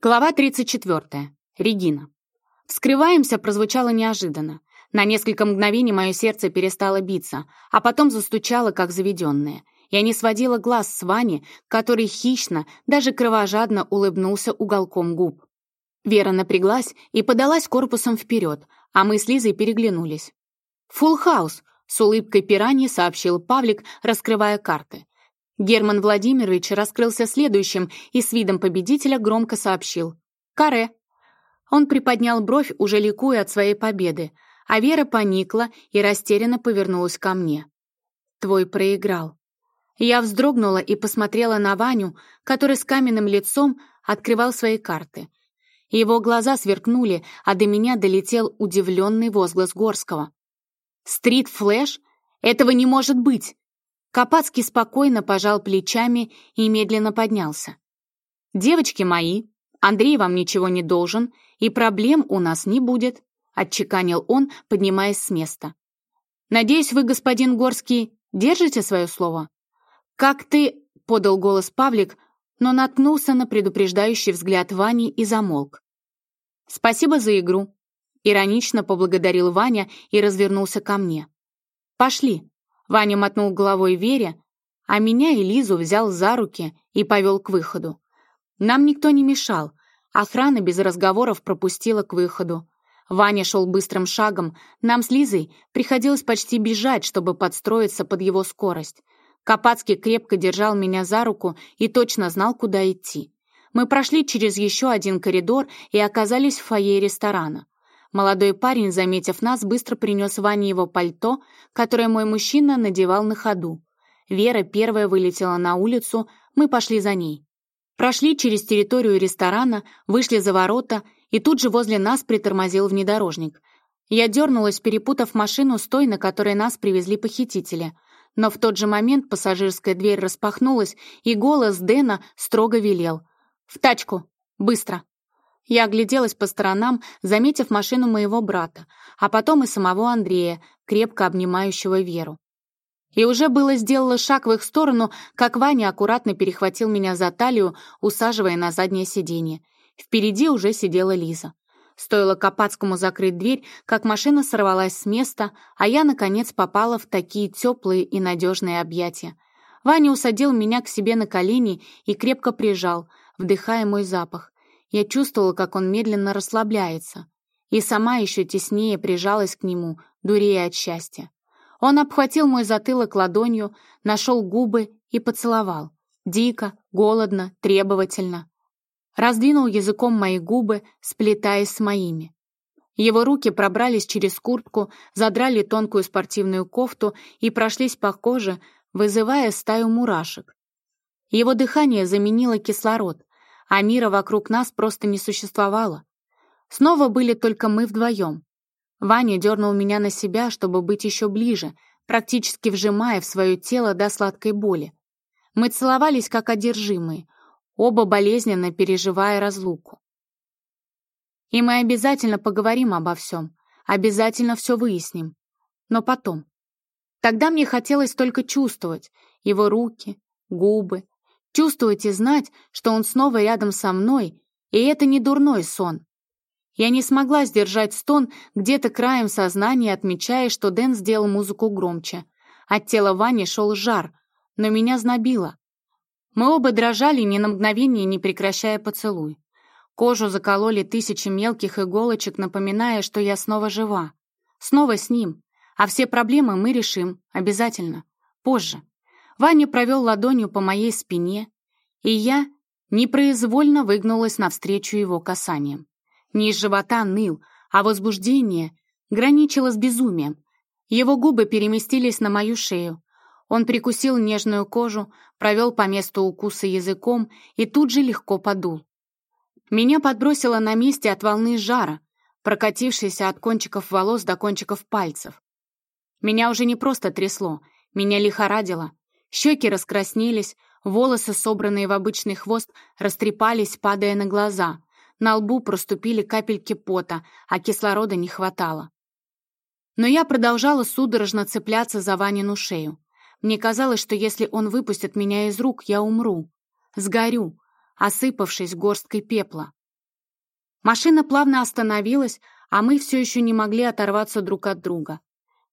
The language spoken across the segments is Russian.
Глава 34. Регина. «Вскрываемся» прозвучало неожиданно. На несколько мгновений мое сердце перестало биться, а потом застучало, как заведенное. Я не сводила глаз с Вани, который хищно, даже кровожадно улыбнулся уголком губ. Вера напряглась и подалась корпусом вперед, а мы с Лизой переглянулись. «Фулл хаус», — с улыбкой пираньи сообщил Павлик, раскрывая карты. Герман Владимирович раскрылся следующим и с видом победителя громко сообщил. «Каре». Он приподнял бровь, уже ликуя от своей победы, а Вера поникла и растерянно повернулась ко мне. «Твой проиграл». Я вздрогнула и посмотрела на Ваню, который с каменным лицом открывал свои карты. Его глаза сверкнули, а до меня долетел удивленный возглас Горского. «Стрит-флэш? Этого не может быть!» Копацкий спокойно пожал плечами и медленно поднялся. «Девочки мои, Андрей вам ничего не должен, и проблем у нас не будет», отчеканил он, поднимаясь с места. «Надеюсь, вы, господин Горский, держите свое слово?» «Как ты...» — подал голос Павлик, но наткнулся на предупреждающий взгляд Вани и замолк. «Спасибо за игру», — иронично поблагодарил Ваня и развернулся ко мне. «Пошли, Ваня мотнул головой Вере, а меня и Лизу взял за руки и повел к выходу. Нам никто не мешал, охрана без разговоров пропустила к выходу. Ваня шел быстрым шагом, нам с Лизой приходилось почти бежать, чтобы подстроиться под его скорость. Копацкий крепко держал меня за руку и точно знал, куда идти. Мы прошли через еще один коридор и оказались в фойе ресторана. Молодой парень, заметив нас, быстро принес Ване его пальто, которое мой мужчина надевал на ходу. Вера первая вылетела на улицу, мы пошли за ней. Прошли через территорию ресторана, вышли за ворота, и тут же возле нас притормозил внедорожник. Я дернулась, перепутав машину с той, на которой нас привезли похитители. Но в тот же момент пассажирская дверь распахнулась, и голос Дэна строго велел. «В тачку! Быстро!» Я огляделась по сторонам, заметив машину моего брата, а потом и самого Андрея, крепко обнимающего Веру. И уже было сделала шаг в их сторону, как Ваня аккуратно перехватил меня за талию, усаживая на заднее сиденье. Впереди уже сидела Лиза. Стоило Копацкому закрыть дверь, как машина сорвалась с места, а я, наконец, попала в такие теплые и надежные объятия. Ваня усадил меня к себе на колени и крепко прижал, вдыхая мой запах. Я чувствовала, как он медленно расслабляется, и сама еще теснее прижалась к нему, дурея от счастья. Он обхватил мой затылок ладонью, нашел губы и поцеловал. Дико, голодно, требовательно. Раздвинул языком мои губы, сплетаясь с моими. Его руки пробрались через куртку, задрали тонкую спортивную кофту и прошлись по коже, вызывая стаю мурашек. Его дыхание заменило кислород, а мира вокруг нас просто не существовало. Снова были только мы вдвоем. Ваня дернул меня на себя, чтобы быть еще ближе, практически вжимая в свое тело до сладкой боли. Мы целовались как одержимые, оба болезненно переживая разлуку. И мы обязательно поговорим обо всем, обязательно все выясним. Но потом. Тогда мне хотелось только чувствовать его руки, губы, Чувствовать и знать, что он снова рядом со мной, и это не дурной сон. Я не смогла сдержать стон, где-то краем сознания отмечая, что Дэн сделал музыку громче. От тела Вани шел жар, но меня знобило. Мы оба дрожали ни на мгновение, не прекращая поцелуй. Кожу закололи тысячи мелких иголочек, напоминая, что я снова жива. Снова с ним. А все проблемы мы решим, обязательно. Позже. Ваня провел ладонью по моей спине, и я непроизвольно выгнулась навстречу его касаниям. Низ живота ныл, а возбуждение граничило с безумием. Его губы переместились на мою шею. Он прикусил нежную кожу, провел по месту укуса языком и тут же легко подул. Меня подбросило на месте от волны жара, прокатившейся от кончиков волос до кончиков пальцев. Меня уже не просто трясло, меня лихорадило. Щеки раскраснелись, волосы, собранные в обычный хвост, растрепались, падая на глаза. На лбу проступили капельки пота, а кислорода не хватало. Но я продолжала судорожно цепляться за Ванину шею. Мне казалось, что если он выпустит меня из рук, я умру. Сгорю, осыпавшись горсткой пепла. Машина плавно остановилась, а мы все еще не могли оторваться друг от друга.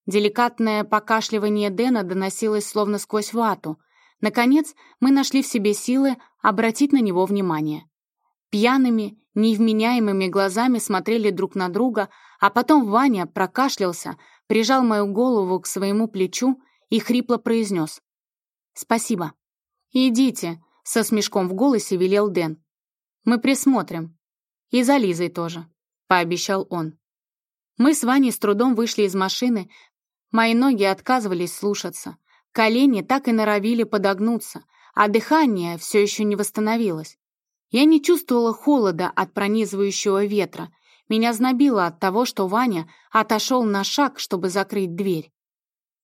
Деликатное покашливание Дэна доносилось словно сквозь вату. Наконец, мы нашли в себе силы обратить на него внимание. Пьяными, невменяемыми глазами смотрели друг на друга, а потом Ваня прокашлялся, прижал мою голову к своему плечу и хрипло произнес «Спасибо». «Идите», — со смешком в голосе велел Дэн. «Мы присмотрим. И за Лизой тоже», — пообещал он. Мы с Ваней с трудом вышли из машины, мои ноги отказывались слушаться, колени так и норовили подогнуться, а дыхание все еще не восстановилось. Я не чувствовала холода от пронизывающего ветра, меня знобило от того, что Ваня отошел на шаг, чтобы закрыть дверь.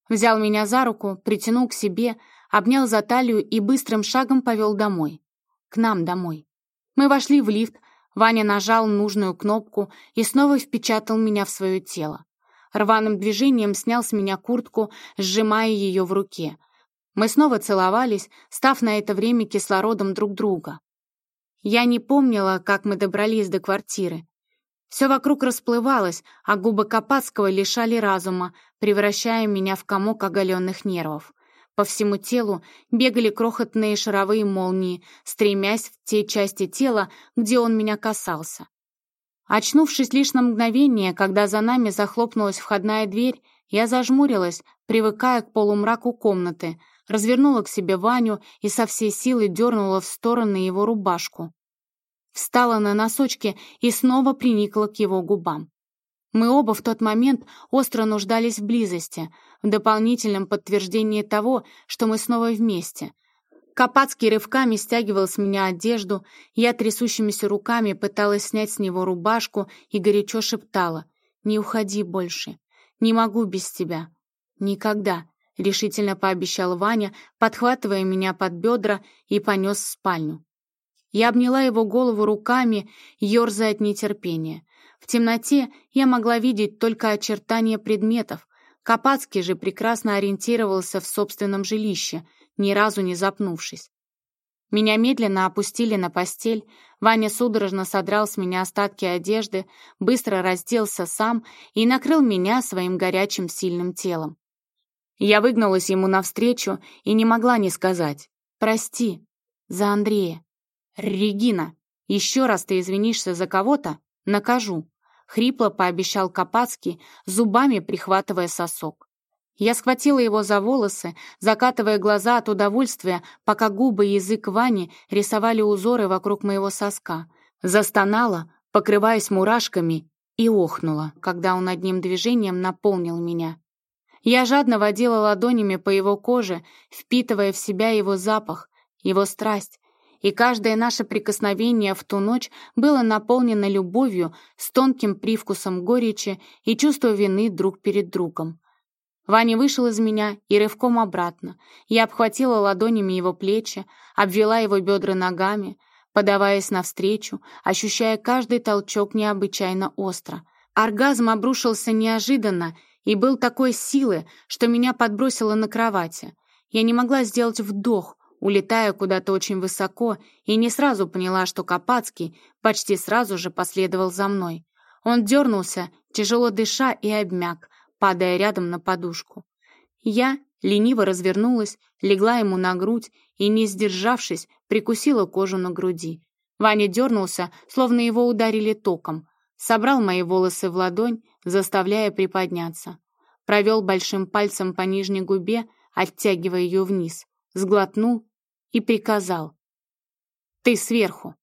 Взял меня за руку, притянул к себе, обнял за талию и быстрым шагом повел домой. К нам домой. Мы вошли в лифт, Ваня нажал нужную кнопку и снова впечатал меня в свое тело. Рваным движением снял с меня куртку, сжимая ее в руке. Мы снова целовались, став на это время кислородом друг друга. Я не помнила, как мы добрались до квартиры. Все вокруг расплывалось, а губы Капацкого лишали разума, превращая меня в комок оголенных нервов. По всему телу бегали крохотные шаровые молнии, стремясь в те части тела, где он меня касался. Очнувшись лишь на мгновение, когда за нами захлопнулась входная дверь, я зажмурилась, привыкая к полумраку комнаты, развернула к себе Ваню и со всей силы дернула в стороны его рубашку. Встала на носочки и снова приникла к его губам. Мы оба в тот момент остро нуждались в близости, в дополнительном подтверждении того, что мы снова вместе. Капацкий рывками стягивал с меня одежду, я трясущимися руками пыталась снять с него рубашку и горячо шептала «Не уходи больше, не могу без тебя, никогда», — решительно пообещал Ваня, подхватывая меня под бедра и понес в спальню. Я обняла его голову руками, ерзая от нетерпения. В темноте я могла видеть только очертания предметов. Капацкий же прекрасно ориентировался в собственном жилище, ни разу не запнувшись. Меня медленно опустили на постель, Ваня судорожно содрал с меня остатки одежды, быстро разделся сам и накрыл меня своим горячим сильным телом. Я выгнулась ему навстречу и не могла не сказать «Прости за Андрея». «Регина, еще раз ты извинишься за кого-то, накажу», — хрипло пообещал Капацкий, зубами прихватывая сосок. Я схватила его за волосы, закатывая глаза от удовольствия, пока губы и язык Вани рисовали узоры вокруг моего соска. Застонала, покрываясь мурашками, и охнула, когда он одним движением наполнил меня. Я жадно водила ладонями по его коже, впитывая в себя его запах, его страсть, и каждое наше прикосновение в ту ночь было наполнено любовью с тонким привкусом горечи и чувства вины друг перед другом. Ваня вышел из меня и рывком обратно. Я обхватила ладонями его плечи, обвела его бедра ногами, подаваясь навстречу, ощущая каждый толчок необычайно остро. Оргазм обрушился неожиданно и был такой силы, что меня подбросило на кровати. Я не могла сделать вдох, улетая куда-то очень высоко, и не сразу поняла, что Капацкий почти сразу же последовал за мной. Он дернулся, тяжело дыша, и обмяк, падая рядом на подушку. Я лениво развернулась, легла ему на грудь и, не сдержавшись, прикусила кожу на груди. Ваня дернулся, словно его ударили током, собрал мои волосы в ладонь, заставляя приподняться. Провел большим пальцем по нижней губе, оттягивая ее вниз, сглотнул и приказал. «Ты сверху!»